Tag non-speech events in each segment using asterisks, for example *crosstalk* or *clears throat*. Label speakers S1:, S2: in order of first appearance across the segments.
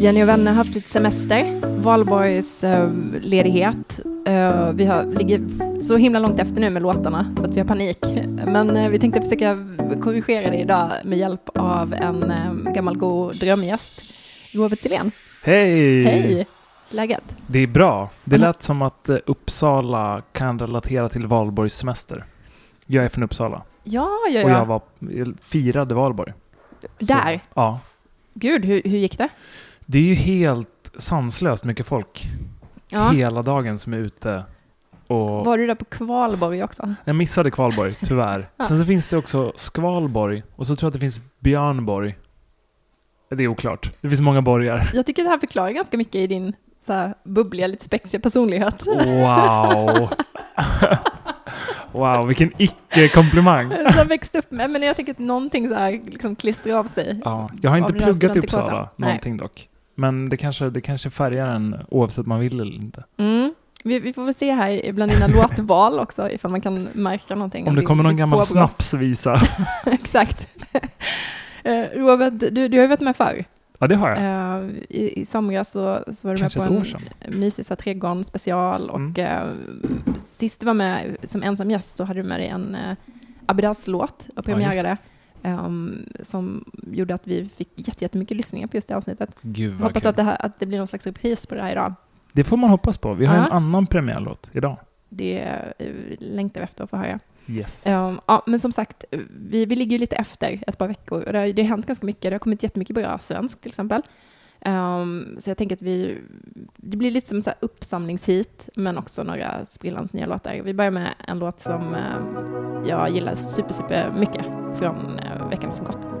S1: Jenny och vänner har haft lite semester, valborgs eh, ledighet. Eh, vi har, ligger så himla långt efter nu med låtarna så att vi har panik. *laughs* Men eh, vi tänkte försöka korrigera det idag med hjälp av en eh, gammal god drömgäst, Robert Silén.
S2: Hej!
S1: Hej! Läget?
S2: Det är bra. Det
S1: Mm.
S2: lät som att eh, Uppsala kan relatera till Valborgs semester. Jag är från Uppsala
S1: Ja, ja,
S2: och jag
S1: ja.
S2: var, jag firade Valborg. Så,
S1: Där?
S2: Ja.
S1: Gud, hur, hur gick det?
S2: Det är ju helt sanslöst mycket folk
S1: Ja.
S2: hela dagen som är ute och...
S1: Var du där på Kvalborg också?
S2: Jag missade Kvalborg, tyvärr. *laughs*
S1: Ja.
S2: Sen så finns det också Skvalborg och så tror jag att det finns Björnborg. Det är oklart. Det finns många borgar.
S1: Jag tycker det här förklarar ganska mycket i din så här, bubbliga, lite spexiga personlighet.
S2: Wow! *laughs* wow, vilken icke-komplimang. *laughs*
S1: Jag växte upp med, men jag tänker att någonting så här liksom klistrar av sig.
S2: Ja, jag har inte pluggat i. Uppsala,
S1: Nej.
S2: någonting dock. Men det kanske, det kanske färgar en oavsett man vill eller inte.
S1: Mm. Vi, vi får väl se här bland dina *laughs* låtval också, ifall man kan märka någonting.
S2: Om det kommer någon gammal
S1: påbrå.
S2: snapsvisa. *laughs*
S1: Exakt. *laughs* Eh, Robert, du, du har ju varit med förr.
S2: Ja, det har jag.
S1: Eh, i, I somras så, så var du
S2: Kanske
S1: med på en mysig trädgården special och
S2: Mm.
S1: eh, sist du var med som ensam gäst så hade du med dig en uh, Abidas-låt och
S2: Ja,
S1: ehm, som gjorde att vi fick jätte- jättemycket lyssningar på just det avsnittet.
S2: Gud
S1: Hoppas att det, här, att det blir någon slags repris på det här idag.
S2: Det får man hoppas på. Vi har
S1: Ja.
S2: en annan premiärlåt idag.
S1: Det eh, längtar vi efter att få höra.
S2: Yes.
S1: Ehm, ja, men som sagt, vi, vi ligger ju lite efter ett par veckor. Och det, har, det har hänt ganska mycket. Det har kommit jättemycket bra svensk till exempel. Um, så jag tänker att vi, det blir lite som en uppsamlingshit, men också några sprillans nya låtar. Vi börjar med en låt som eh, jag gillar super, super mycket från uh, veckan som gått.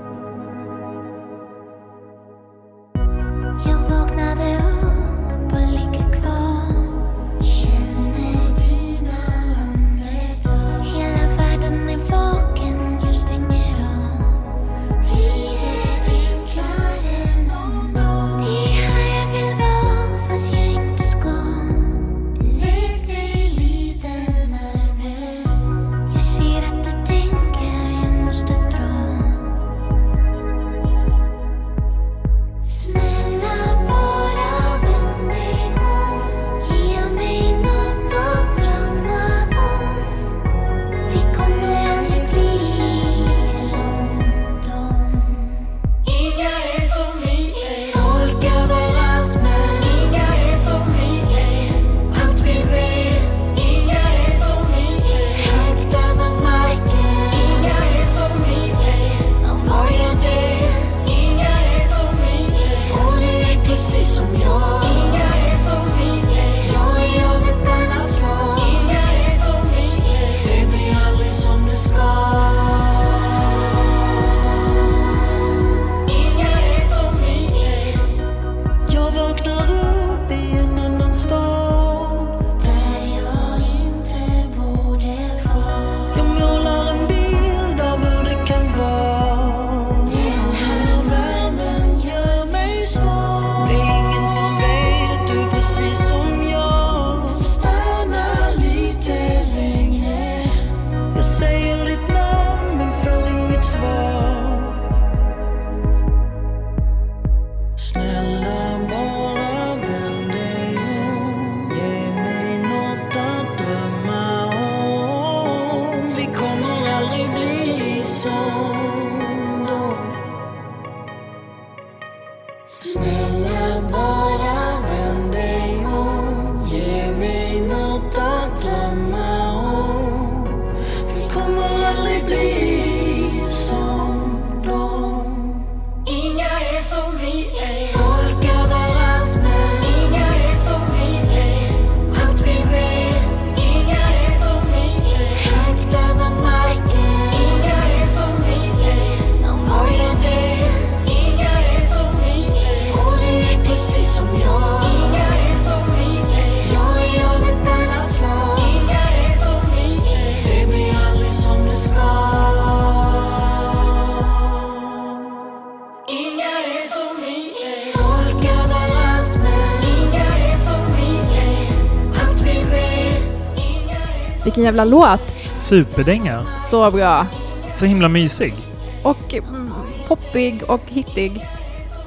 S1: Jävla låt!
S2: Superdänga.
S1: Så bra!
S2: Så himla mysig.
S1: Och mm, poppig och hittig.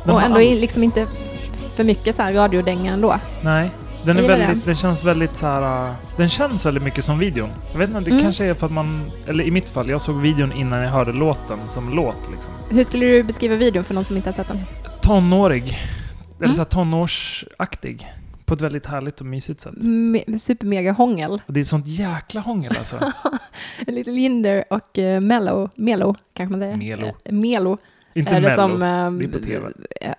S2: De
S1: och ändå
S2: all-
S1: liksom inte
S3: för mycket så här radiodänga ändå.
S2: Nej. Den, är väldigt,
S3: den.
S2: den känns väldigt så här. uh, Den känns väldigt mycket som videon. Jag vet inte, det
S3: Mm.
S2: kanske är för att man... Eller i mitt fall, jag såg videon innan jag hörde låten som låt liksom.
S3: Hur skulle du beskriva videon för någon som inte har sett den?
S2: Tonårig. Eller
S3: Mm.
S2: så här tonårsaktig. På ett väldigt härligt och mysigt sätt.
S3: Me- supermega hångel.
S2: Och det är sånt jäkla hångel alltså. *laughs*
S3: Lite Linder och uh, Mello, Melo kanske man säger.
S2: Melo.
S3: Eh, Melo.
S2: Inte
S3: är det
S2: mello.
S3: som ehm,
S2: det är på TV.
S3: är-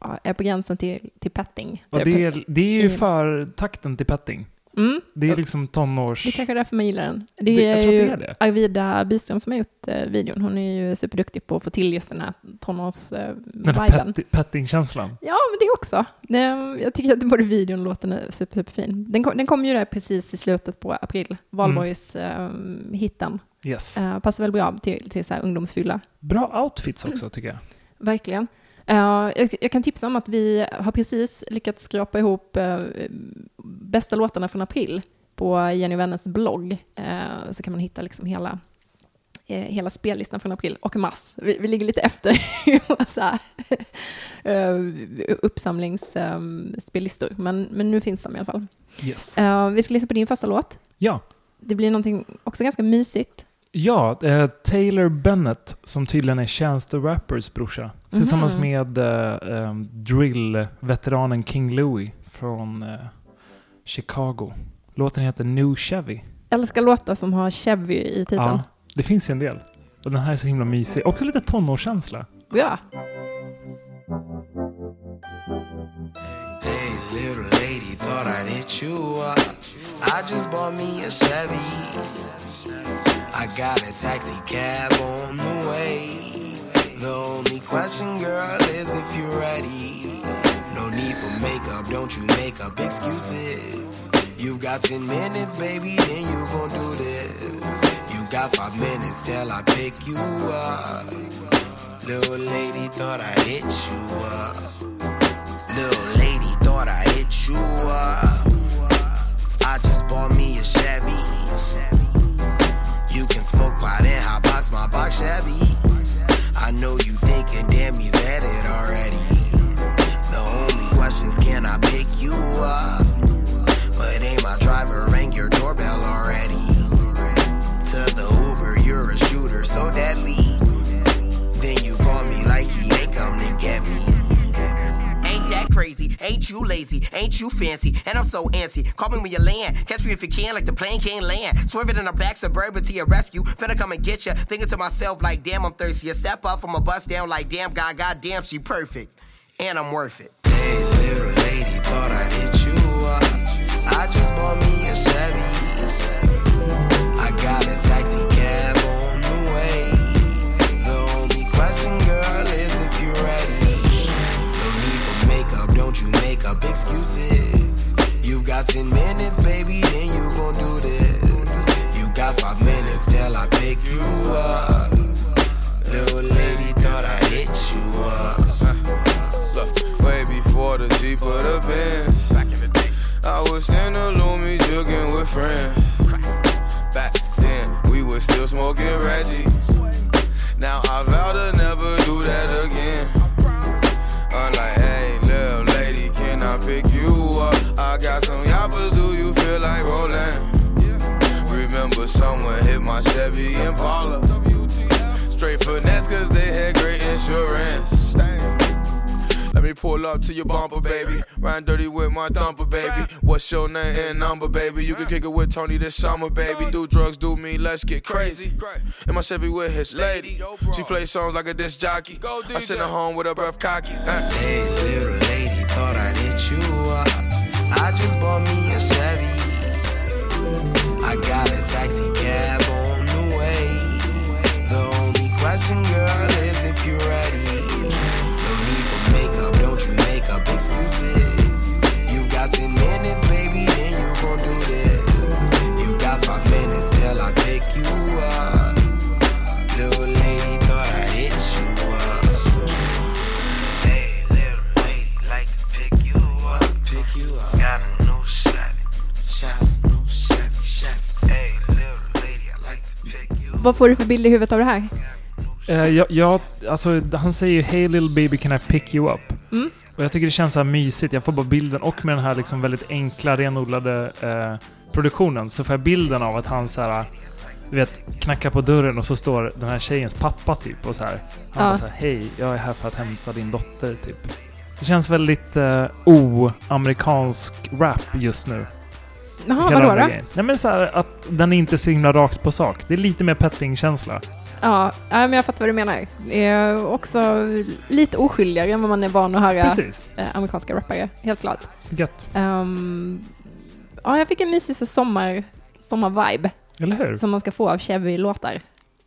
S3: ja, är på gränsen till, till petting. Typ.
S2: det är, det är ju
S3: I-
S2: för takten till petting.
S3: Mm.
S2: Det är liksom tonårs...
S3: Det är kanske är därför man gillar den. Det
S2: Det-
S3: är
S2: jag tror att
S3: ju
S2: det är det.
S3: Arvida Byström som har gjort eh, videon. Hon är ju superduktig på att få till just den här tonårs-viben.
S2: petti- petting-känslan.
S3: ja, men det också. Det, jag tycker att både videon och låten är super, superfin. Den kom, den kom ju där precis i slutet på april, Valborgs eh, hitten.
S2: Yes.
S3: Eh, passar väl bra till, till så här ungdomsfylla.
S2: Bra outfits också tycker jag.
S3: Verkligen. Eh, jag, kan tipsa om att vi har precis lyckats skrapa ihop uh, bästa låtarna från april på Jenny Wennes blogg. Eh, så kan man hitta liksom hela, eh, hela spellistan från april och mars. Vi, vi ligger lite efter uh, *laughs* uppsamlingsspellistor, men, men nu finns de i alla fall.
S2: Yes.
S3: Eh, vi ska lyssna på din första låt.
S2: Ja.
S3: Det blir någonting också ganska mysigt.
S2: Ja, eh, Taylor Bennett, som tydligen är Chance the Rappers brorsa. Tillsammans
S3: Mhm.
S2: med eh, eh, drill-veteranen King Louie från eh, Chicago. Låten heter New Chevy.
S3: Älskar låtar som har Chevy i titeln.
S2: Ja, det finns ju en del. Och den här är så himla mysig. Också lite tonårskänsla.
S3: Ja.
S4: Hey, little lady, thought I'd hit you up. I just bought me a Chevy. I got a taxi cab on the way. The only question, girl, is if you're ready. No need for makeup, don't you make up excuses. You've got 10 minutes, baby, then you gon' do this. You got five minutes till I pick you up. Little lady, thought I'd hit you up. Little lady thought I hit you up. I just bought me a Chevy. Smoke pot and hot box my box Chevy. I know you thinking, damn, he's at it already. The only questions, can I pick you up? But ain't my driver crazy? Ain't you lazy? Ain't you fancy? And I'm so antsy. Call me when you land. Catch me if you can, like the plane can't land. Swerving in a back suburban to your rescue. Finna come and get ya. Thinking to myself like, damn, I'm thirsty. I step up from a bus down like, damn, God, goddamn, she perfect. And I'm worth it. Hey, little lady, thought I'd hit you up. I just bought me up excuses. You got 10 minutes, baby, then you gon' do this. You got five minutes till I pick you up. Little lady thought I hit you up.
S5: Look, way before the Jeep or the Benz. Back in the day. I was in the Loomy jugging with friends. Back then, we were still smoking Reggie. Now I vow to never do that again. I'm hey, pick you up? I got some yappers, do you feel like rolling? Remember someone hit my Chevy Impala. Straight finesse cause they had great insurance. Let me pull up to your bumper, baby. Ride dirty with my thumper, baby. What's your name and number, baby? You can kick it with Tony this summer, baby. Do drugs, do me, let's get crazy. In my Chevy with his lady. She plays songs like a disc jockey. I send her home with her breath cocky. Uh.
S4: Hey, just bought me a Chevy. I got a taxi cab on the way. The only question, girl, is if you're ready. No need for makeup, don't you make up excuses. You got 10 minutes, baby, then you gon' do this. You got five minutes till I pick you
S3: Vad får du för bild i huvudet av det här?
S2: Eh, ja, ja, alltså han säger ju Hey little baby can I pick you up?
S3: Mm.
S2: Och jag tycker det känns så här mysigt. Jag får bara bilden och med den här liksom väldigt enkla, renodlade eh, produktionen så får jag bilden av att han så här, du vet, knackar på dörren och så står den här tjejens pappa typ och så här. Han
S3: Ja.
S2: bara så här, hej, jag är här för att hämta din dotter typ. Det känns väldigt eh, o-amerikansk rap just nu.
S3: Jaha, vadå då?
S2: Nej men så här att den är inte så himla rakt på sak. Det är lite mer petting-känsla.
S3: Ja, men jag fattar vad du menar. Det är också lite oskyldigare än vad man är van att höra
S2: Precis.
S3: eh, amerikanska rappare, helt klart.
S2: Gött.
S3: Ehm, ja, jag fick en mysig sommar, sommar-vibe
S2: Eller hur?
S3: som man ska få av Chevy-låtar.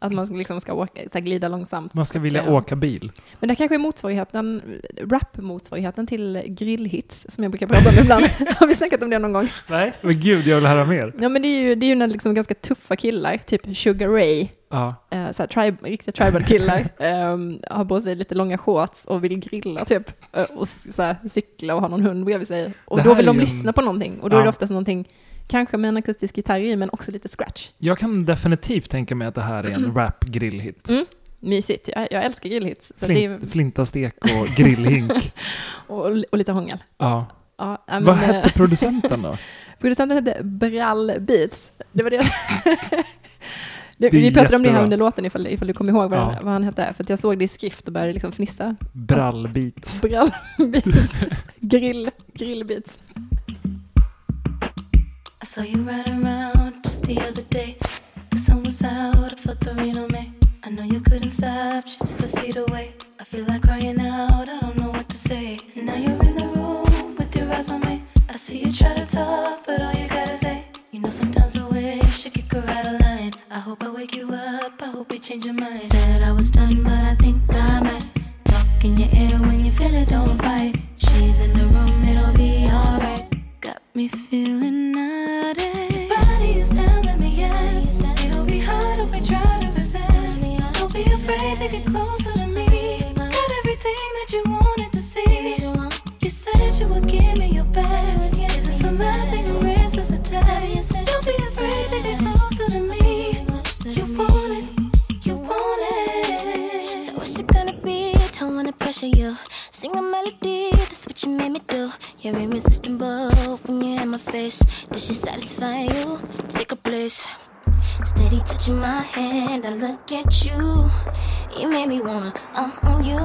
S3: Att man liksom ska åka, så glida långsamt.
S2: Man ska vilja
S3: Ja.
S2: åka bil.
S3: Men det kanske är motsvarigheten, rap-motsvarigheten till grillhits som jag brukar prata om ibland. *laughs* Har vi snackat om det någon gång?
S2: Nej. Men gud, jag vill höra mer.
S3: Ja, men det är ju, det är ju när liksom ganska tuffa killar, typ Sugar Ray,
S2: Ja.
S3: eh, så här, tribe, riktiga tribal-killar, *laughs* ehm, har på sig lite långa shorts och vill grilla typ, eh, och s- så här, cykla och ha någon hund bredvid sig. Och då vill de
S2: en-
S3: lyssna på någonting, och då
S2: Ja.
S3: är det oftast någonting, kanske med en akustisk gitarr i, men också lite scratch.
S2: Jag kan definitivt tänka mig att det här är en *clears throat* rap-grillhit.
S3: Mm. Mysigt, jag, jag älskar grillhits. Så det är,
S2: Flint, flintastek och grillhink. *laughs*
S3: och, och lite hångel.
S2: ja.
S3: Ja, men,
S2: Vad
S3: eh,
S2: hette producenten då? *laughs*
S3: Producenten hette Brall Beats. Det var det. *laughs* det vi pratade om det här
S2: jättebra.
S3: under låten ifall, ifall du kommer ihåg vad,
S2: Ja.
S3: han, vad han hette. För jag såg det i skrift och började liksom fnissa.
S2: Brallbeats.
S3: Brall Beats. Grill, grill Beats.
S6: I saw you riding around just the other day. The sun was out, I felt the rain on me. I know you couldn't stop, she just to see the way. I feel like crying out, I don't know what to say. Now you're in the room with your eyes on me. I see you try to talk, but all you gotta say. You know, sometimes I wish I could go out of line. I hope I wake you up, I hope you change your mind. Said I was done, but I think I might. Talk in your ear when you feel it, don't fight. She's in the room, it'll be alright. Got me feeling
S7: touching my hand, I look at you. You made me wanna uh on you.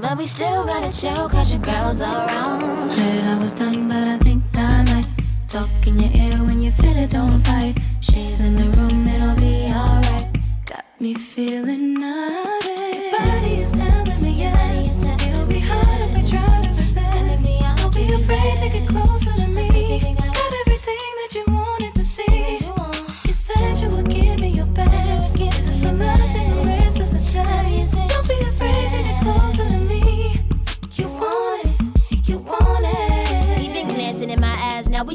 S7: But we still gotta chill, cause your girls around.
S6: Said I was done, but I think I might. Talk in your ear when you feel it, don't fight. She's in the room, it'll be alright. Got me feeling naughty. Your body is telling me yes. It'll be hard if we try to resist. Don't be afraid to get closer to me.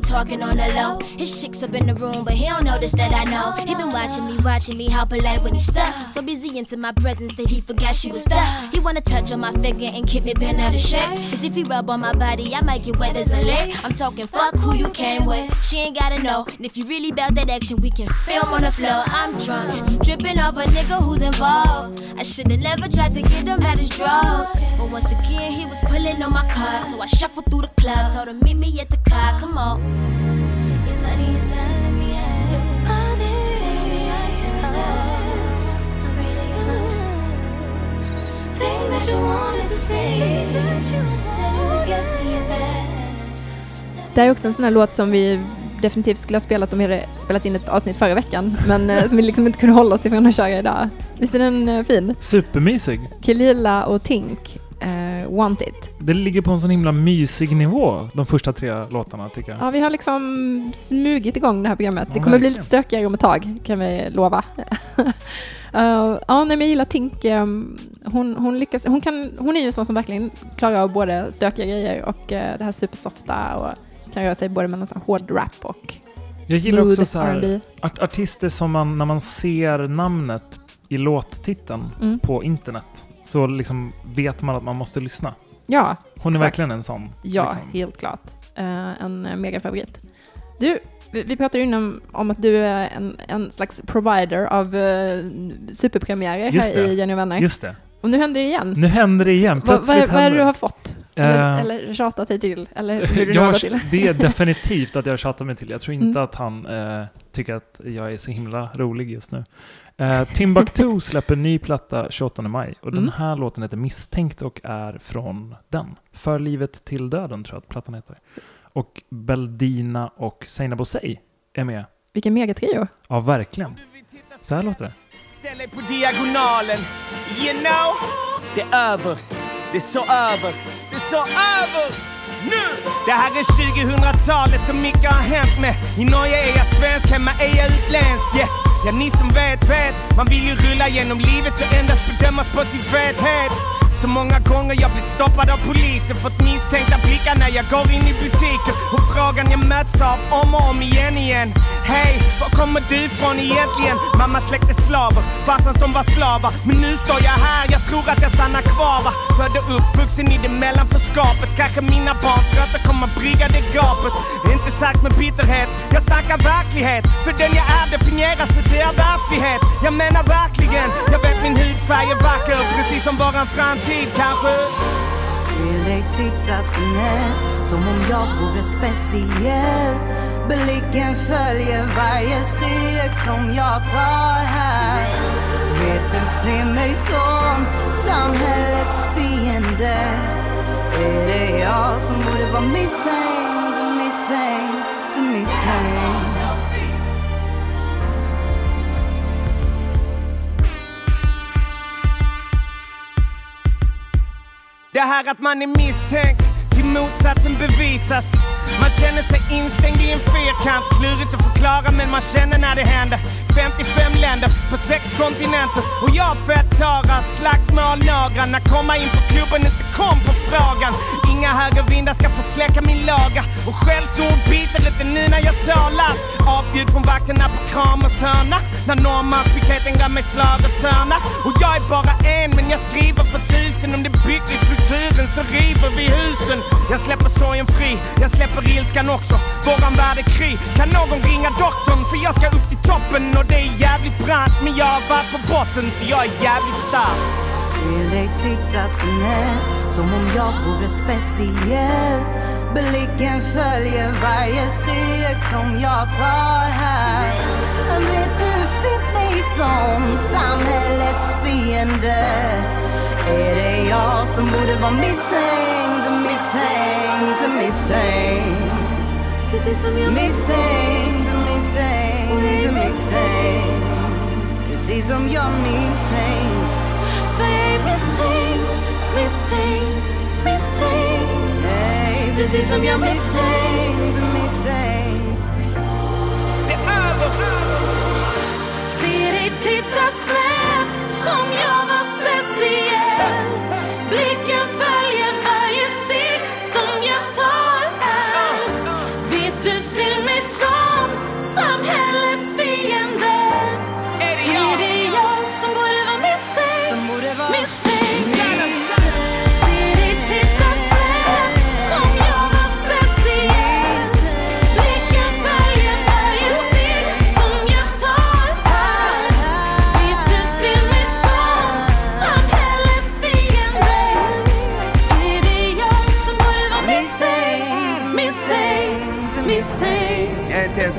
S7: Talking on the low. His chicks up in the room, but he don't notice that I know. He been watching me, watching me, how polite when he stuck. So busy into my presence that he forgot she was there. He wanna touch on my figure and keep me bent out of shape. Cause if he rub on my body, I might get wet as a lake. I'm talking fuck who you came with. She ain't gotta know. And if you really bout that action, we can film on the floor. I'm drunk, dripping off a nigga who's involved. I should've never tried to get him at his drugs. But once again, he was pulling on my card. So I shuffled through the club, told him meet me at the car. Come on.
S3: Det här är också en sån här låt som vi definitivt skulle ha spelat om vi hade spelat in ett avsnitt förra veckan, men eh, som vi liksom inte kunde hålla oss ifrån att köra idag. Visst är den eh, fin?
S2: Supermysig.
S3: Kilila och Tink, eh, Want It.
S2: Det ligger på en sån himla mysig nivå, de första tre låtarna tycker jag.
S3: Ja, vi har liksom smugit igång det här programmet. Det kommer bli lite stökigare om ett tag, kan vi lova. *laughs* Uh, ja, nej, men jag gillar Tink. Um, hon, hon, lyckas, hon, kan, hon är ju en sån som verkligen klarar av både stökiga grejer och eh, det här supersofta och kan röra sig både mellan så här hård rap och
S2: Jag gillar också så här, art artister som man, när man ser namnet i låttiteln
S3: Mm.
S2: på internet, så liksom vet man att man måste lyssna.
S3: Ja,
S2: Hon är
S3: Exakt.
S2: verkligen en sån.
S3: ja
S2: liksom.
S3: helt klart. Eh, en megafavorit. Du, vi, vi pratade innan om att du är en, en slags provider av uh, superpremiärer
S2: Just
S3: här
S2: det.
S3: i Jenny och vänner.
S2: Just det.
S3: Och nu händer det igen.
S2: Nu händer det igen.
S3: Vad
S2: Plötsligt
S3: vad är- vad är det du har fått? Eller,
S2: Eh,
S3: eller tjatat dig till? Eller hur du *laughs* nu har
S2: jag,
S3: gått till?
S2: det är definitivt att jag tjatar mig till. Jag tror inte
S3: Mm.
S2: att han eh, tycker att jag är så himla rolig just nu. Eh, Timbuktu *laughs* släpper ny platta 28 maj och den
S3: Mm.
S2: här låten heter Misstänkt och är från den. För livet till döden tror jag att plattan heter. Och Beldina och Seinabo Sey är med.
S3: Vilken megatrio.
S2: Ja, verkligen. Så här låter det.
S8: Ställ dig på diagonalen. You know, det är över. Det är så över. Det är så över. Nu! Det här är 2000-talet och mycket har hänt med. I Norge är jag svensk, hemma är jag utländsk. Yeah. Ja, ni som vet, vet. Man vill ju rulla genom livet och endast bedömas på sin fethet. Så många gånger jag blivit stoppad av polisen Fått misstänkta blickar när jag går in i butiken. Och frågan jag möts av om och om igen igen. Hej, var kommer du ifrån egentligen? Mamma släckte slaver, farsans som var slavar. Men nu står jag här, jag tror att jag stannar kvar va. Född och uppvuxen i det mellanförskapet. Kanske mina barns rötter kommer brygga det gapet. Inte sagt med bitterhet, jag snackar verklighet. För den jag är definieras till av verklighet. Jag menar verkligen, jag vet min hudfärg är vacker Precis som våran framtid kanske?
S9: Ser dig titta snett som om jag vore speciell. Blicken följer varje steg som jag tar här. Vet du, ser mig som samhällets fiende. Är det jag som borde vara misstänkt,
S8: Det här att man är misstänkt till motsatsen bevisas. Man känner sig instängd i en fyrkant. Klurigt att förklara men man känner när det händer. 55 länder på sex kontinenter. Och jag fettarar slagsmål några. När komma in på klubben inte kom på frågan. Inga högervindar ska få släcka min laga. Och skällsord biter inte nu när jag talat. Avbjud från vakterna på Kramers hörna. När normafflikheten gav mig slag och törnar. Och jag är bara en men jag skriver för tusen. Om det byggt i strukturen så river vi husen. Jag släpper sorgen fri, jag släpper ilskan också. Våran värld är krig. Kan någon ringa doktorn? För jag ska upp till toppen och det är jävligt brant. Men jag har varit på botten så jag är jävligt stark.
S9: Ser dig titta snett som om jag vore speciell Blicken följer varje steg som jag tar här Vet du, ser mig som samhällets fiende är det jag som borde vara misstänkt, misstänkt, misstänkt? Misstänkt, misstänkt, misstänkt. Precis som jag misstänkt. Hey, precis som jag misstänkt, misstänkt.
S8: Det är över!
S6: Se dig titta snett som jag var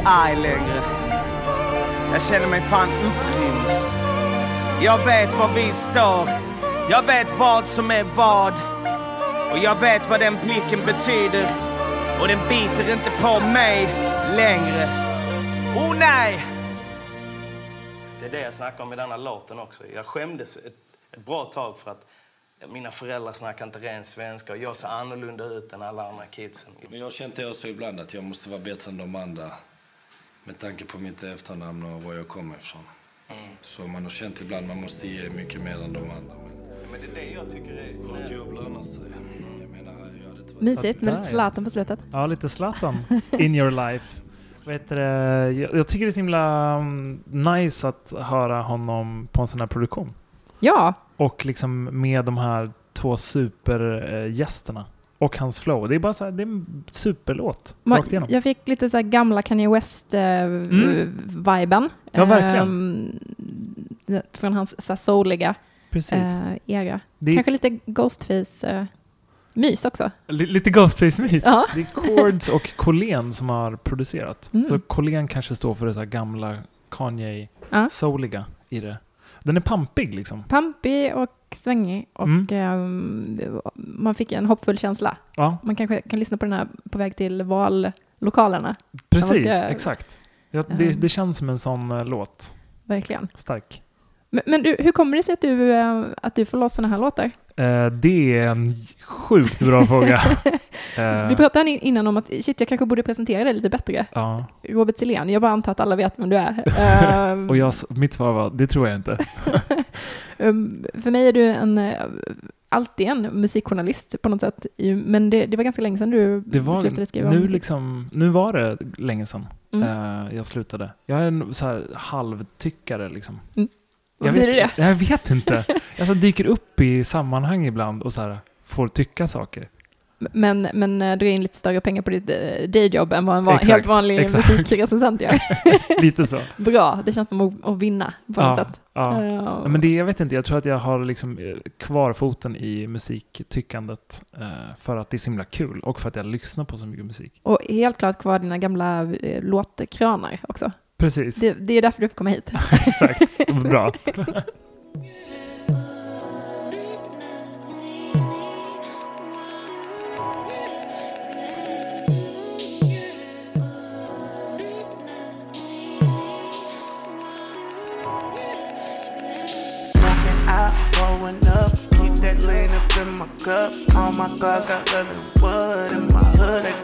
S8: arg längre. Jag känner mig fan upprymd. Jag vet var vi står. Jag vet vad som är vad. Och jag vet vad den blicken betyder. Och den biter inte på mig längre. Oh nej!
S10: Det är det jag snackar om i denna låten också. Jag skämdes ett, ett bra tag för att mina föräldrar snackar inte ren svenska och jag ser annorlunda ut än alla andra kidsen.
S11: Men jag kände jag så ibland att jag måste vara bättre än de andra. Med tanke på mitt efternamn och var jag kommer ifrån. Så man har känt ibland man måste ge mycket mer än de andra. Men
S10: Men det är det jag tycker är...
S11: hårt jobb lönar sig.
S3: Mysigt med lite. Zlatan på slutet.
S2: Ja, lite Zlatan *laughs* in your life. Det? Jag, jag tycker det är så himla mm, nice att höra honom på en sån här produktion.
S3: Ja,
S2: Och liksom med de här två supergästerna. Och hans flow. Det är bara så här, det är en superlåt.
S3: ma-
S2: Rakt igenom.
S3: jag fick lite så gamla Kanye West-viben.
S2: Mm. Ja, verkligen.
S3: från hans så souliga
S2: Precis.
S3: eh, era.
S2: det,
S3: Kanske lite Ghostface-läge mys också.
S2: Li- Lite Ghostface-mys.
S3: Ja.
S2: Det är Chords och Colleen som har producerat.
S3: Mm.
S2: Så Colleen kanske står för det så gamla Kanye-souliga
S3: Ja.
S2: i det. Den är pampig liksom.
S3: Pampig och svängig och
S2: Mm.
S3: ehm, man fick en hoppfull känsla.
S2: Ja,
S3: Man kanske kan lyssna på den här på väg till vallokalerna.
S2: precis.
S3: ska-
S2: Exakt. Ja, det,
S3: Ehm.
S2: det känns som en sån eh, låt.
S3: Verkligen.
S2: Stark.
S3: Men, men du, hur kommer det sig att du, eh, att du får loss sådana här låtar?
S2: Eh, det är en sjukt bra fråga. *laughs* Eh,
S3: Vi pratade in- innan om att shit, jag kanske borde presentera dig lite bättre.
S2: ja.
S3: Robert Silén, jag bara antar att alla vet vem du är. Ehm, *laughs*
S2: Och jag, mitt svar var, det tror jag inte.
S3: Um, *laughs* för mig är du en, eh, alltid en musikjournalist på något sätt. Men det, det var ganska länge sedan du
S2: Det var,
S3: slutade skriva om
S2: nu,
S3: musik.
S2: liksom, nu var det länge sedan
S3: Mm.
S2: jag slutade. Jag är en så här halvtyckare liksom.
S3: Mm. Vad
S2: jag
S3: betyder
S2: vet,
S3: det?
S2: Jag vet inte. Jag så dyker upp i sammanhang ibland och så här, får tycka saker.
S3: Men, men eh, dra in lite större pengar på ditt eh, dayjob än vad en
S2: Exakt,
S3: helt vanlig
S2: exakt.
S3: musikrecensent gör. *laughs*
S2: Lite så.
S3: Bra, det känns som att, att vinna på något
S2: Ja,
S3: sätt.
S2: ja. Ja, Men det, jag vet inte, jag tror att jag har liksom kvar foten i musiktyckandet eh, för att det är så himla kul och för att jag lyssnar på så mycket musik.
S3: Och helt klart kvar dina gamla eh, låtkranar också.
S2: Precis,
S3: Det, det är därför du får komma hit. *laughs*
S2: exakt. Bra.
S12: Up. All my cars got leather wood in my hood,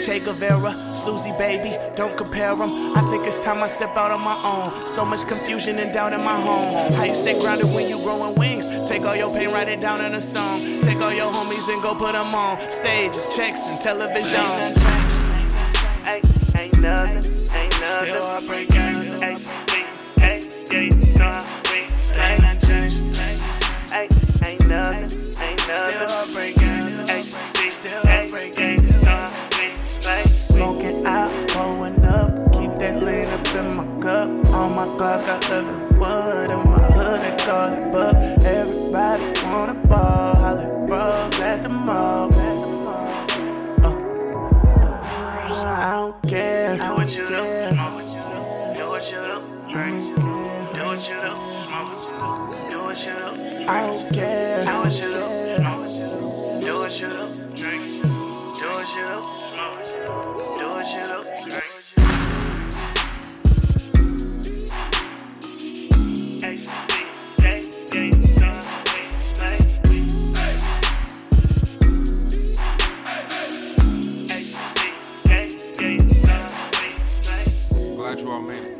S12: Che Guevara, Susie baby, don't compare them. I think it's time I step out on my own. So much confusion and doubt in my home. How you stay grounded when you growing wings? Take all your pain, write it down in a song. Take all your homies and go put them on stages, checks, and television. Ain't. Ain't, nothing, ain't nothing. Still heartbreak, ain't, nothing. Ain't nothing changed. All my cars got leather wood in my hood, they call it buck.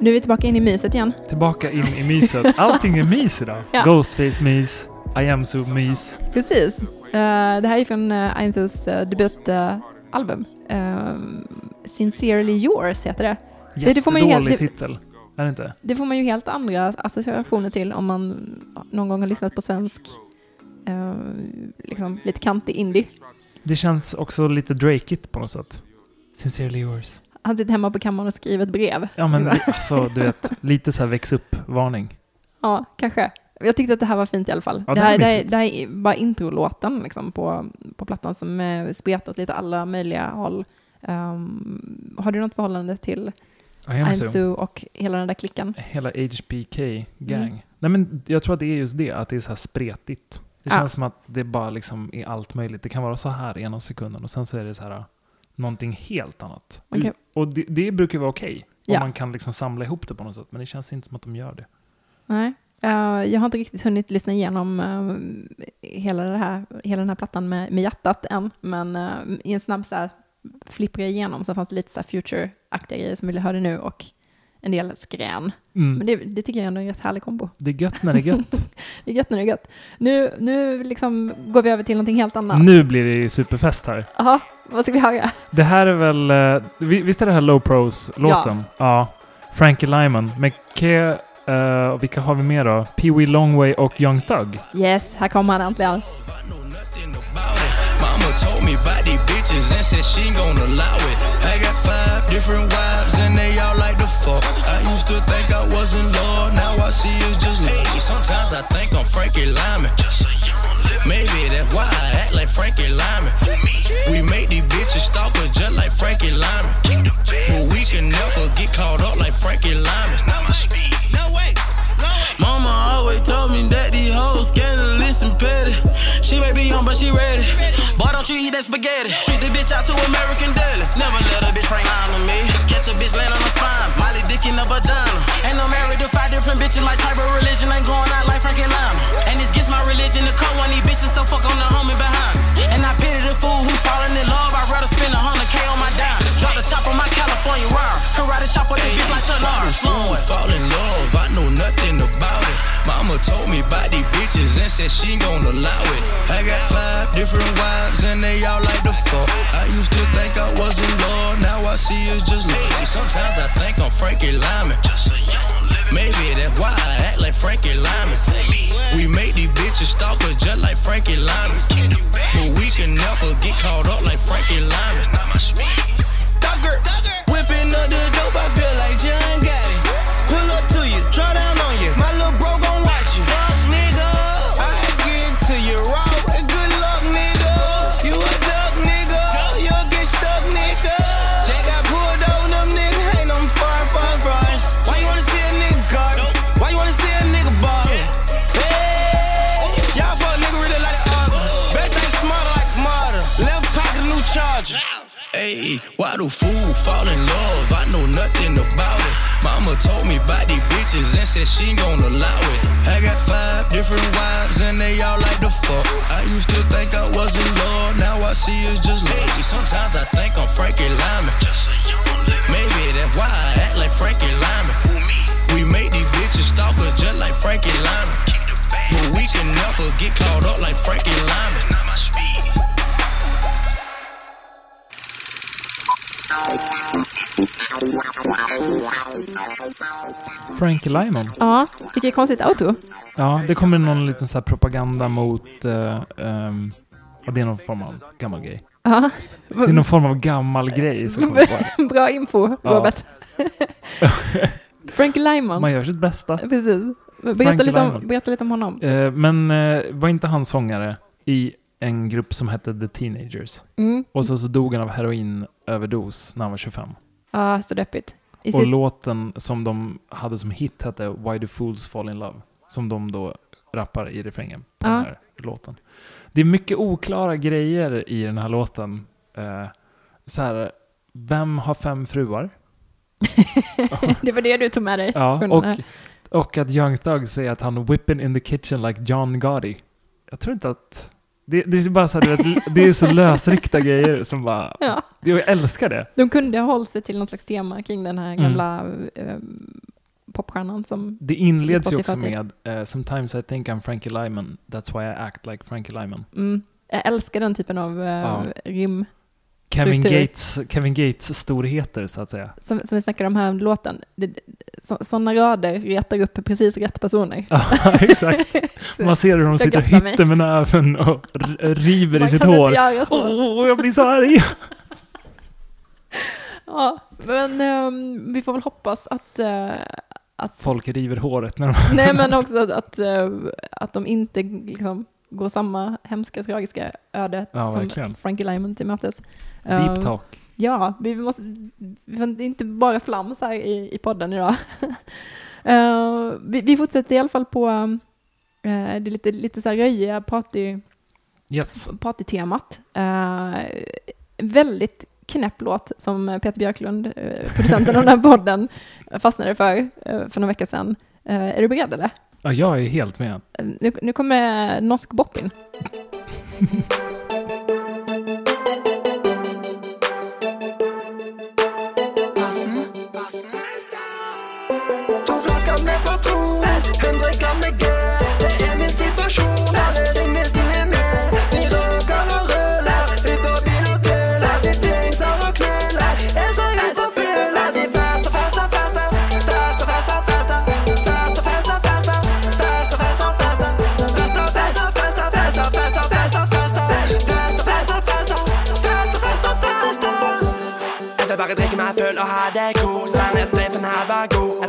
S3: Nu är vi tillbaka in i myset igen.
S2: Tillbaka in i myset. Allting är mys idag.
S3: Ja.
S2: Ghostface-mys, I am so-mys.
S3: Precis. Eh, det här är från uh, IMSOs uh, debutalbum. Uh, Sincerely yours heter det. Det- det får man ju
S2: Jättedålig
S3: helt- det-
S2: titel. Är det inte?
S3: Det får man ju helt andra associationer till om man någon gång har lyssnat på svensk, eh, liksom lite kantig indie.
S2: Det känns också lite Drakeigt på något sätt. Sincerely yours.
S3: Han sitter hemma på kammaren och skriver ett brev.
S2: Ja men alltså, du vet, lite så här väx upp-varning. *laughs*
S3: Ja, kanske. Jag tyckte att det här var fint i alla fall.
S2: Ja,
S3: det, här,
S2: är
S3: det, här, det här är bara introlåten liksom, på, på plattan som eh, spretar åt lite alla möjliga håll. Ehm, har du något förhållande till
S2: I am so.
S3: IMSO och hela den där klicken?
S2: Hela HBK-gang.
S3: Mm.
S2: Nej men jag tror att det är just det, att det är så här spretigt. Det
S3: Ja.
S2: känns som att det bara liksom är allt möjligt. Det kan vara så här ena sekunden och sen så är det så här någonting helt annat.
S3: Kan-
S2: Och det, det brukar vara okej. Om
S3: Ja.
S2: man kan liksom samla ihop det på något sätt. Men det känns inte som att de gör det.
S3: Nej. Eh, jag har inte riktigt hunnit lyssna igenom eh, hela, det här, hela den här plattan med, med hjärtat än, men eh, i en snabb så här, flippar jag igenom så fanns det lite så future-aktiga grejer som ville höra nu och en del skrän.
S2: Mm.
S3: Men det, det tycker jag ändå är en rätt härlig kombo.
S2: Det är gött när det är gött. *laughs*
S3: Det är gött när det är gött. Nu, nu liksom går vi över till någonting helt annat.
S2: nu blir det ju superfest här.
S3: Jaha, vad ska vi höra?
S2: Det här är väl... eh, vi- Visst är det här Low Pros-låten? Ja. Frankie Lyman med Ke... och vilka har vi mer då? Pee Wee Longway och Young Thug.
S3: Yes, här kommer han äntligen.
S13: Bitches and said she ain't gonna allow it. I got five different wives and they all like the fuck. I used to think I was in love, now I see it's just lady. Sometimes I think I'm Frankie Lyman. Maybe that's why I act like Frankie Lyman. We make she ready. Boy, don't you eat that spaghetti. Treat the bitch out to American deli. Never let a bitch Frank line on me. Catch a bitch land on her spine. Molly dick in the vagina. And I'm married to five different bitches like type of religion. Ain't going out like Frankie Lyman. And it's against my religion to call one these bitches, so fuck on the homie behind. And I pity the fool who falling in love. I'd rather spend a hundred K on my dime. Drop the top of my California round. Karate chop with the bitch like Chuck Norris. Floyd. Fall in love, I know nothing about it. Mama told me about these bitches and said she ain't gonna allow it. I got five different wives and they all like the fuck. I used to think I was in love, now I see it's just lady. Sometimes I think I'm Frankie Lyman. Maybe that's why I act like Frankie Lyman. We make these bitches stalkers just like Frankie Lyman. But we can never get caught up like Frankie Lyman. Thugger, whipping up the dope, I feel like John Gotti. Pull up to you, draw down on you. She ain't gonna allow it. I got five different wives and they all like the fuck. I used to think I was in love, now I see it's just lady. Sometimes I think I'm Frankie Lyman. Maybe that's why I act like Frankie Lyman. We make these bitches stalkers just like Frankie Lyman. But we can never get caught up like Frankie Lyman. *laughs*
S2: Frankie Lyman.
S3: Ja, vilket konstigt auto.
S2: Ja, det kommer någon liten så propaganda mot... ehm, ja, det är någon form av gammal grej.
S3: Ja.
S2: Det är någon form av gammal grej som kommer på. *laughs*
S3: Bra info,
S2: Ja.
S3: Robert. *laughs* Frank Lyman.
S2: Man gör sitt bästa.
S3: Precis. Berätta
S2: Frankie
S3: lite, om, berätta lite om honom.
S2: Eh, men eh, var inte han sångare i en grupp som hette The Teenagers?
S3: Mm.
S2: Och så, så dog han av heroinöverdos när han var 25.
S3: Ja, så deppigt. I
S2: Och
S3: sitt,
S2: låten som de hade som hit hette Why Do Fools Fall In Love. Som de då rappar i refrängen på
S3: Ja.
S2: den här låten. Det är mycket oklara grejer i den här låten. Eh, så här, vem har fem fruar? *laughs*
S3: det var det du tog med dig.
S2: Ja, och, och att Young Thug säger att han whipping in the kitchen like John Gotti. Jag tror inte att... Det, det är bara så här, det är så lösryckta grejer som bara... *laughs*
S3: Ja.
S2: Jag älskar det.
S3: De kunde ha hållit sig till någon slags tema kring den här
S2: Mm.
S3: gamla eh, popstjärnan som...
S2: Det inleds ju också
S3: förtid.
S2: med uh, “Sometimes I think I'm Frankie Lyman, that's why I act like Frankie Lyman”.
S3: Mm. Jag älskar den typen av eh,
S2: Ja.
S3: rim.
S2: Kevin. Gates, Kevin Gates storheter, så att säga.
S3: Som, som vi snackade om här om låten. Sådana rader retar upp precis rätt personer.
S2: Ja, *laughs* exakt. *laughs* Man ser hur de sitter och hytter med näven och river
S3: Man
S2: i sitt hår. Åh, jag blir så arg! *laughs*
S3: Ja, men ehm, vi får väl hoppas att, eh, att
S2: Folk river håret när de...
S3: Nej, men också att, att, eh, att de inte liksom går samma hemska, tragiska öde
S2: Ja,
S3: som
S2: verkligen.
S3: Frankie Lyman till mötes.
S2: Deep
S3: Eh,
S2: talk.
S3: Ja, vi måste, det är inte bara flams här i, i podden idag. *laughs* Eh, vi, vi fortsätter i alla fall på eh, det lite, lite så här röjiga party,
S2: Yes.
S3: partytemat. Uh, väldigt knäpp låt som Peter Björklund, eh, producenten av den här podden, fastnade för eh, för några veckor sedan. Är du beredd eller?
S2: Ja, jag är helt med.
S3: Nu, nu kommer Norsk Boppin. *laughs*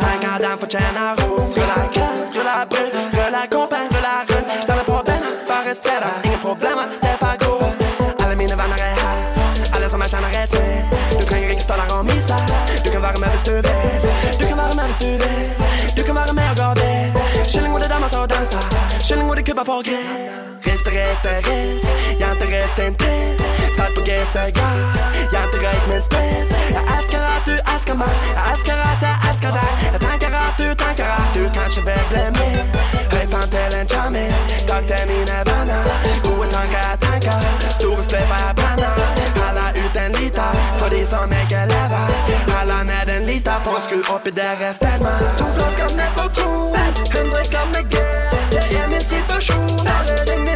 S14: halva god Jag förtjänar ros. Rulla kul, rulla brud, rulla koppen, rulla runt. Stanna på benen, bara se där Inget problem att det bara Alla mina vänner är här. Alla som jag känner är snäll. Du kan ikke stå der och myse Du kan vara med hvis du vill. Du kan vara med hvis du vill, Du kan vara med och gå vill Kylling och det damer som dansar Kylling och det kubbar på grill Riste, riste, rist Jante, riste, en trist Satt på GC gas. Jante, röjk min sprit. Jag älskar att du älskar mig. Jag där att jag tankar att du tankar att du kanske vill bli med. Höj fan till en charming Takk till mina vänner. Goa tankar jag tankar, Stora spliffar jag bränner. Alla ut en liter För de som ikke lever Alla med en liter For å skru opp i deres stemme To flasker med patron en gram med G Det er min situasjon Alle
S3: ringer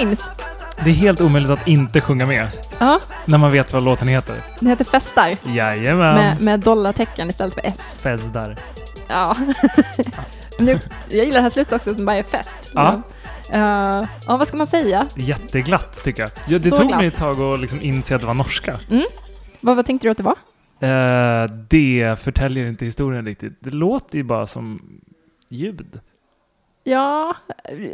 S3: finns.
S2: Det är helt omöjligt att inte sjunga med.
S3: Ja,
S2: När man vet vad låten heter.
S3: den heter Festar.
S2: Jajamän.
S3: Med, med dollartecken istället för S.
S2: Fezdar.
S3: Ja. *laughs* Jag, gillar det här slutet också som bara är fest.
S2: Ja.
S3: Uh, ja, vad ska man säga?
S2: Jätteglatt tycker jag. Ja, det
S3: Så
S2: tog
S3: glatt.
S2: mig ett tag att liksom inse att det var norska.
S3: Mm. Vad, vad tänkte du att det var?
S2: Eh, det förtäljer inte historien riktigt. Det låter ju bara som ljud.
S3: Ja,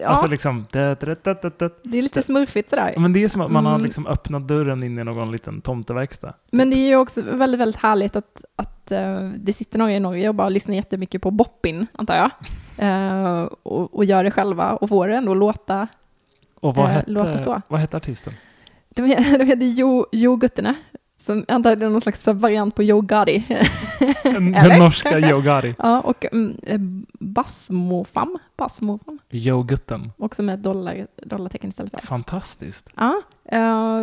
S3: ja
S2: Alltså liksom... Da, da, da.
S3: det är lite smurfigt sådär.
S2: Men det är som att man har
S3: Mm.
S2: liksom öppnat dörren in i någon liten tomteverkstad.
S3: Men det är ju också väldigt, väldigt härligt att, att eh, det sitter några i Norge och bara lyssnar jättemycket på boppin, antar jag. *laughs* Eh, och, och gör det själva och får det ändå låta.
S2: Och vad,
S3: låter
S2: hette,
S3: så.
S2: vad hette artisten?
S3: De, *laughs* de heter Jo, jo Guttene, som antagligen någon slags variant på Joe Gotti. *laughs*
S2: Den, norska Joe
S3: ja, och mm, eh, Basmofam, Basmofam,
S2: Joe Gutten.
S3: också med dollar, dollartecken istället för S.
S2: Fantastiskt.
S3: Ja, eh,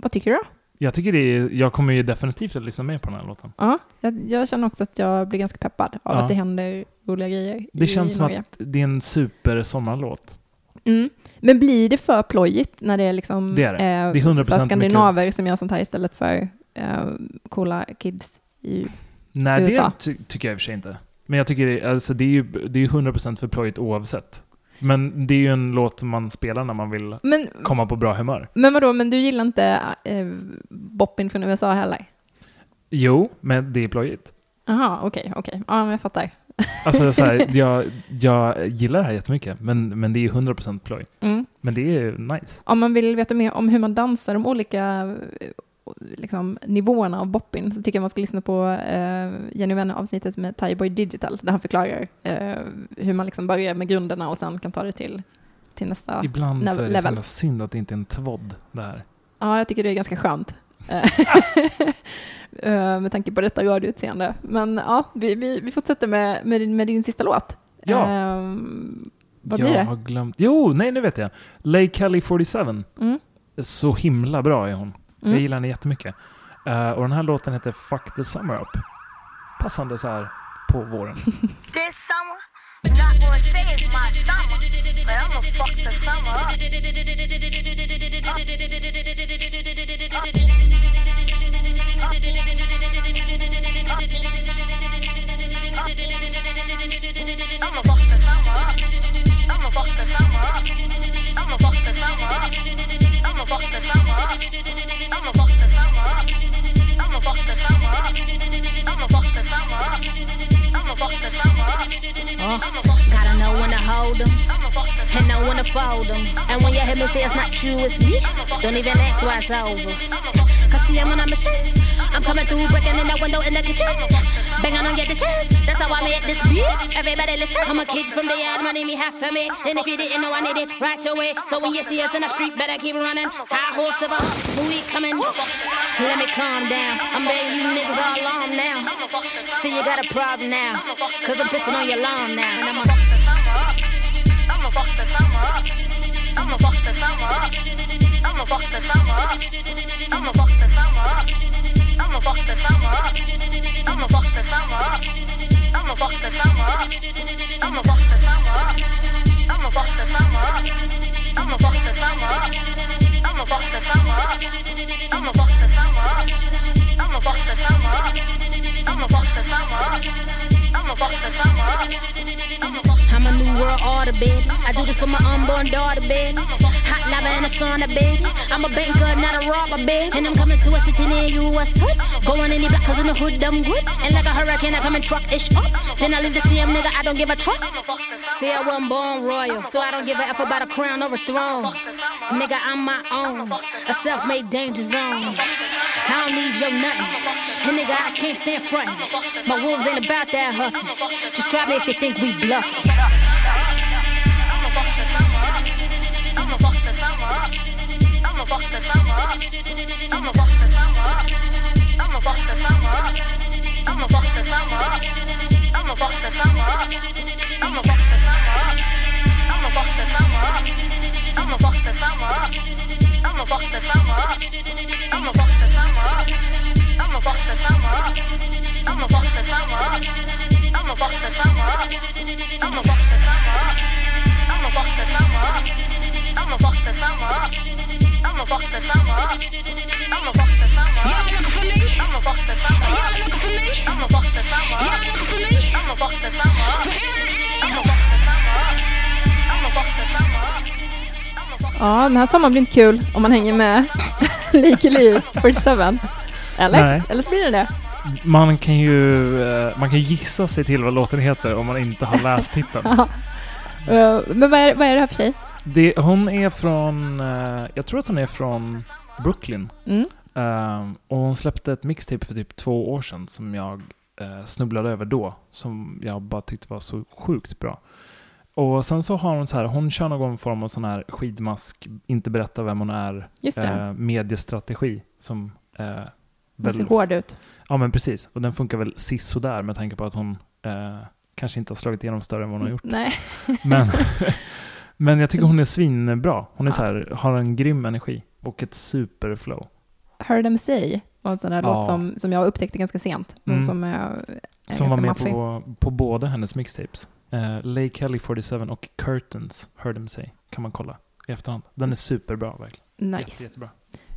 S3: vad tycker du då?
S2: Jag tycker det är, jag kommer ju definitivt att lyssna mer på den här låten.
S3: Ja, jag, jag känner också att jag blir ganska peppad av
S2: Ja.
S3: att det händer roliga grejer
S2: Det
S3: i
S2: känns som
S3: Norge.
S2: att det är en super sommarlåt.
S3: Mm. Men blir det för plojigt när det är liksom
S2: Det är det.
S3: eh,
S2: Det är 100%
S3: så här skandinaver som gör sånt här istället för eh, coola kids i...
S2: Nej,
S3: USA.
S2: det ty- tycker jag i och för sig inte. Men jag tycker det, alltså, det är ju det är ju 100% för plojigt oavsett. Men det är ju en låt man spelar när man vill
S3: Men,
S2: komma på bra humör.
S3: men vadå, men du gillar inte eh, boppin från USA heller?
S2: Jo, men det är plojigt.
S3: Jaha, okej, okej. Ja, men jag fattar.
S2: Alltså så här, jag, jag gillar det här jättemycket, men, men det är ju 100% ploj.
S3: Mm.
S2: Men det är nice.
S3: Om man vill veta mer om hur man dansar de olika eh, liksom, nivåerna av boppin så tycker jag man ska lyssna på eh, Jenny Wenne-avsnittet med Thaiboy Digital där han förklarar eh, hur man liksom börjar med grunderna och sen kan ta det till, till nästa
S2: Ibland
S3: nev-
S2: så är det
S3: level.
S2: synd att det inte är en tvodd det här.
S3: Ja, jag tycker det är ganska skönt. Eh, *laughs* eh, med tanke på detta radioutseende. Men ja, vi, vi, vi fortsätter med, med, din, med din sista låt.
S2: Ja.
S3: Ehm, vad
S2: jag
S3: blir det?
S2: har glömt. Jo, nej nu vet jag. Lay Kelly 47.
S3: Mm.
S2: Så himla bra är hon. Jag
S3: Mm.
S2: gillar henne jättemycket. Uh, och den här låten heter Fuck the Summer Up. Passande så här på våren. *laughs*
S15: I'ma fuck the summer.
S16: I'ma fuck the summer. I'ma fuck the summer. I'ma fuck the summer up. I'ma fuck the summer up. I'ma fuck the summer up. I'ma fuck the summer up. I'ma fuck the summer up. I'ma fuck the summer up.
S17: Uh, gotta know when to hold them and know when to fold them. And when you hear me say it's not you, it's me. Don't even ask why it's over. Cause see, I'm on a machine. I'm coming through, breaking in the window in the kitchen. Banging on, get the chance. That's how I made this beat. Everybody listen. I'm a kid from the yard, money me half for me. And if you didn't know, I need it right away. So when you see us in the street, better keep running. High horse of a we coming? Let me calm down. I'm begging you niggas all along now. See, you got a problem now. Cause I'm pissing on your lawn now. And.
S16: I'ma fuck the summer up. I'ma fuck the summer up. I'ma fuck the summer up. I'ma fuck the summer up. I'ma fuck the summer up. I'ma fuck the summer up. I'ma fuck the summer up. I'ma fuck the summer up. I'ma fuck the summer up. I'ma fuck the summer up. I'ma fuck the summer up. I'ma fuck the summer up. I'ma fuck the summer up. I'ma fuck the summer up.
S17: I'm a new world order, baby. I do this for my unborn daughter, baby. Hot lava in the sauna, baby. I'm a banker, not a robber, baby. And I'm coming to a city near you, what's up? Going any block, cause in the hood, I'm good. And like a hurricane, I come and truck ish up. Then I leave the CM nigga, I don't give a truck. See, I wasn't born royal, so I don't give a F about a crown or a throne. Nigga, I'm my own. A self made danger zone. I don't need your nothing. And nigga, I can't stand frontin'. My wolves ain't about that huffing. Just try me if you think we bluffing.
S16: I'ma summer. I'ma summer. I'ma summer. I'ma summer. I'ma summer. I'ma summer. I'ma fuck the summer up. I'ma fuck the summer up. I'ma fuck the summer up. I'ma fuck the summer up. I'ma fuck the summer up. I'ma fuck the summer up. I'ma fuck the summer up. I'ma fuck the summer up. I'ma fuck the summer up. I'ma fuck the summer up. I'ma fuck the summer up.
S3: Ja, den här sommaren blir inte kul om man hänger med Lake Lee 47. Eller?
S2: Nej.
S3: Eller så blir det det.
S2: Man kan ju eh, man kan gissa sig till vad låten heter om man inte har läst titeln. *laughs*
S3: Eh, Men vad är, vad är det här för tjej?
S2: Det, hon är från, eh, jag tror att hon är från Brooklyn.
S3: Mm.
S2: Ehm, och hon släppte ett mixtape för typ två år sedan som jag snubblade över då. Som jag bara tyckte var så sjukt bra. Och sen så har hon så här, hon kör någon form av sån här skidmask, inte berätta vem hon är, mediestrategi som
S3: Hon ser hård ut.
S2: Ja men precis, och den funkar väl sisådär med tanke på att hon eh, kanske inte har slagit igenom större än vad hon har gjort.
S3: Nej. *laughs*
S2: Men, *laughs* men jag tycker hon är svinbra. Hon är så här, har en grym energi och ett superflow.
S3: Heard Them Say var en sån där
S2: Ja.
S3: låt som, som jag upptäckte ganska sent. Men
S2: Mm.
S3: som är, är
S2: Som var med
S3: maffig.
S2: på, på båda hennes mixtapes. Eh, Lay Kelly 47 och Curtains, Heard Them Say, kan man kolla i efterhand. Den är superbra verkligen.
S3: Nice.
S2: Jätte, jättebra.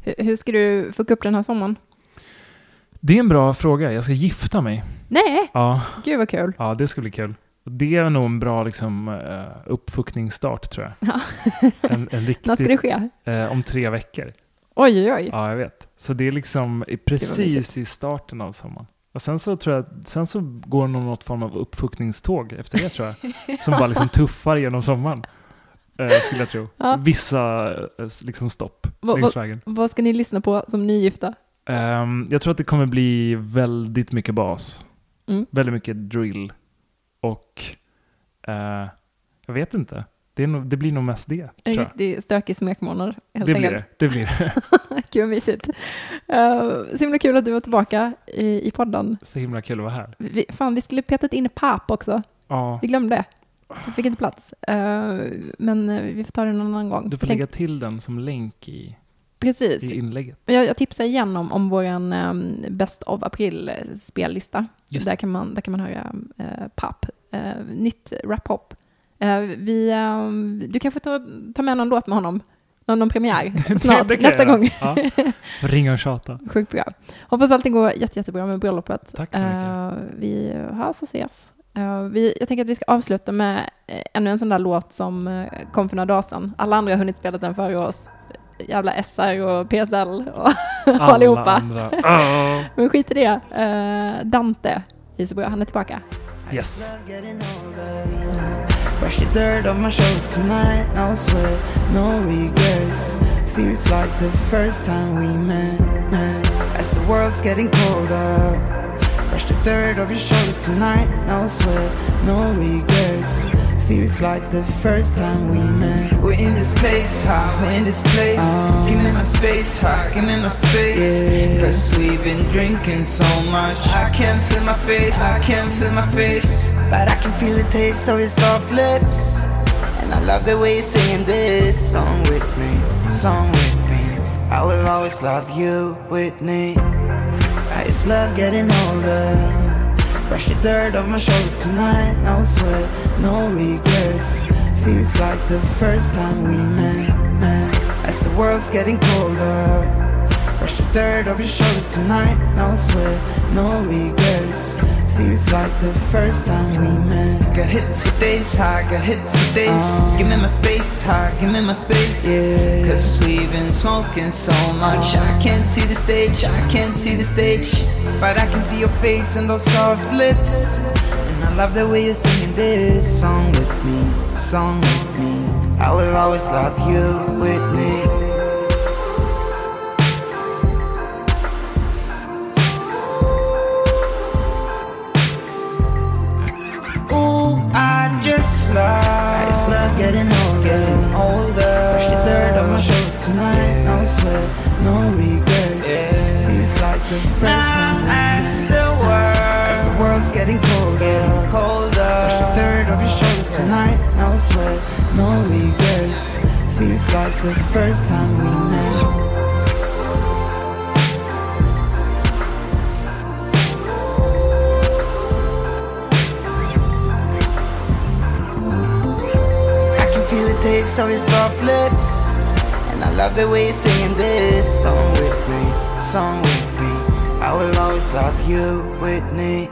S3: Hur, hur ska du få upp den här sommaren?
S2: Det är en bra fråga. Jag ska gifta mig.
S3: Nej!
S2: Ja.
S3: Gud vad kul.
S2: Ja, det ska bli kul. Det är nog en bra liksom, eh, uppfuckningsstart tror jag.
S3: Ja. *laughs*
S2: En, en riktigt,
S3: När ska det ske?
S2: Eh, om tre veckor.
S3: Oj, oj, oj.
S2: Ja, jag vet. Så det är liksom precis i starten av sommaren. Och sen så tror jag, sen så går det nog något form av uppfuckningståg efter det tror jag. *laughs* Som bara liksom tuffar genom sommaren. Eh, skulle jag tro.
S3: Ja.
S2: Vissa eh, liksom stopp
S3: Va-
S2: längs
S3: va-
S2: vägen.
S3: vad ska ni lyssna på som nygifta?
S2: Ehm, jag tror att det kommer bli väldigt mycket bas.
S3: Mm.
S2: Väldigt mycket drill. Och eh, jag vet inte. Det, nog, det blir nog mest det.
S3: En riktig stökig smekmånad. Helt
S2: Det blir
S3: enkelt.
S2: det. Det blir det. *laughs*
S3: Gud vad mysigt. Uh, så himla kul att du var tillbaka i, i podden.
S2: Så himla kul att vara här.
S3: Vi, fan, vi skulle petat in pap också.
S2: Ja.
S3: Vi glömde. Vi fick inte plats. Eh, men vi får ta det någon annan gång.
S2: Du får
S3: tänk-
S2: lägga till den som länk i,
S3: Precis.
S2: i inlägget.
S3: Jag, jag tipsar igen om, om vår um, Best of April-spellista.
S2: Just
S3: Där kan, man, där kan man höra uh, pop, uh, nytt rap-hop. Eh, vi, ehm, du kan få ta, ta med någon låt med honom någon, någon premiär *laughs* snart,
S2: jag
S3: nästa gång.
S2: Ja. Ringa och tjata. *laughs*
S3: Sjukt bra. Hoppas allting går jätte, jättebra med bröllopet.
S2: Tack så mycket.
S3: Eh, vi hörs och ses. Eh, vi, jag tänker att vi ska avsluta med eh, ännu en sån där låt som eh, kom för några dagar sedan. Alla andra har hunnit spela den före oss. Jävla SR och PSL och *laughs*
S2: Alla
S3: allihopa.
S2: andra. Oh. *laughs*
S3: Men skit i det. Eh, Dante är så bra, han är tillbaka.
S2: Yes.
S18: Brush the dirt off my shoulders tonight. No sweat, no regrets. Feels like the first time we met. met. As the world's getting colder. Brush the dirt off your shoulders tonight. No sweat, no regrets. Feels like the first time we met.
S19: We're in this place, huh? We're in this place. Uh, give me my space, huh? Give me my space. Cause we've been drinking so much. I can't feel my face, I can't feel my face.
S18: But I can feel the taste of your soft lips. And I love the way you're singing this song with me, song with me. I will always love you, Whitney. I just love getting older. Brush the dirt off my shoulders tonight. No sweat, no regrets. Feels like the first time we met, met. As the world's getting colder. Brush the dirt off your shoulders tonight. No sweat, no regrets. Feels like the first time we met.
S19: Got hits for days, huh? Got hits for days. Uh-huh. give me my space, huh? Give me my space.
S18: Yeah.
S19: Cause we've been smoking so much. I uh-huh. can't see the stage, I can't see the stage.
S18: But I can see your face and those soft lips. And I love the way you're singing this song with me, song with me. I will always love you, Whitney. The first time we
S19: As the world,
S18: As the world's getting colder.
S19: colder.
S18: Brush the dirt off your shoulders tonight. No sweat, no regrets. Feels like the first time we met. I can feel the taste of your soft lips. And I love the way you're singing this song with me, song with me. I will always love you, Whitney.